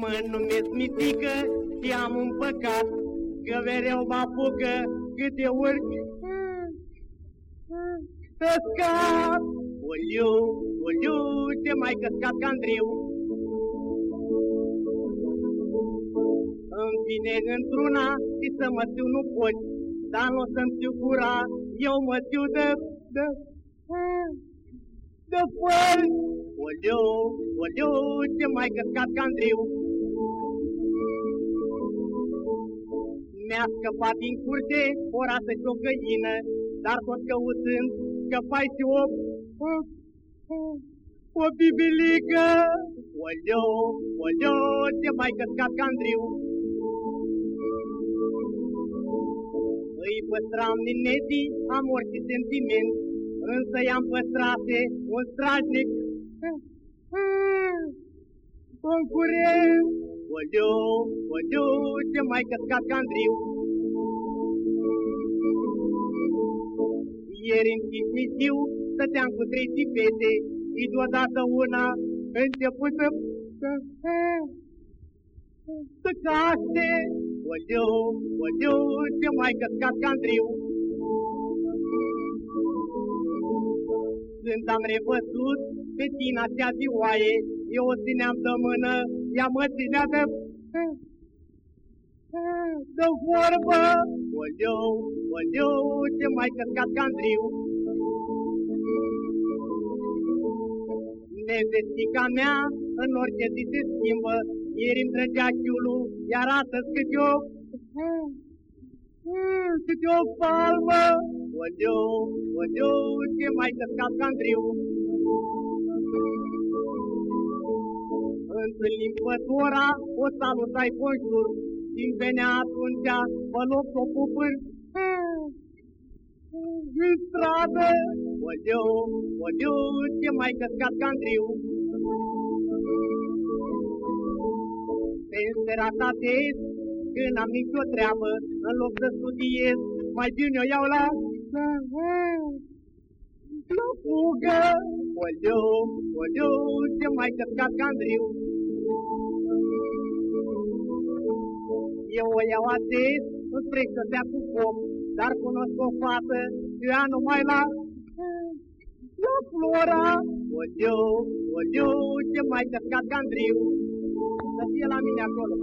Mă numesc mitică și am un păcat, Că mereu mă apucă câte urc. Să scap Uliu, uliu, ce mai căscat ca Andriu Îmi vine într-una și să mă țiu nu poți Dar nu o să-mi țiu gura, eu mă țiu de... de... de făr Uliu, uliu, ce mai căscat ca Andriu Mi-a scăpat din curte o rasă și o găină, dar tot căutând scăpai și o... o, o bibilică. Oleo, oleo, ce mai căscat ca Andriu. Îi păstram din netii amor și sentiment, însă i-am păstrate un strașnic concurent. Oleu, oleu, ce mai căscat ca Andriu. Ieri în Chismisiu stăteam cu trei tipete și deodată una început să... să caște. Oleu, oleu, ce mai căscat ca Andriu. Când am revăzut pe tina cea zioaie, eu o țineam de mână, ea mă ținea de... de vorbă. Oleu, oleu, ce mai căscat ca Andriu. Nevestica mea în orice zi se schimbă, ieri îmi trăgea chiulul, iar astăzi cât eu... cât o palmă. Oleu, oleu, ce mai căscat ca Andriu. întâlnim pătura, o salutai bonjour, din venea atunci, vă loc o pupâr, în stradă, oleu, oleu, ce mai căscat ca Andriu. Pe serata de când am nicio treabă, în loc să studiez, mai bine o iau la... La fugă, oleu, oleu, ce mai căscat ca Andriu. Eu o iau atât, spre să dea cu foc, dar cunosc o fată, ea numai la... La Flora, oleu, oleu, ce mai căscat ca Andriu. Să fie la mine acolo.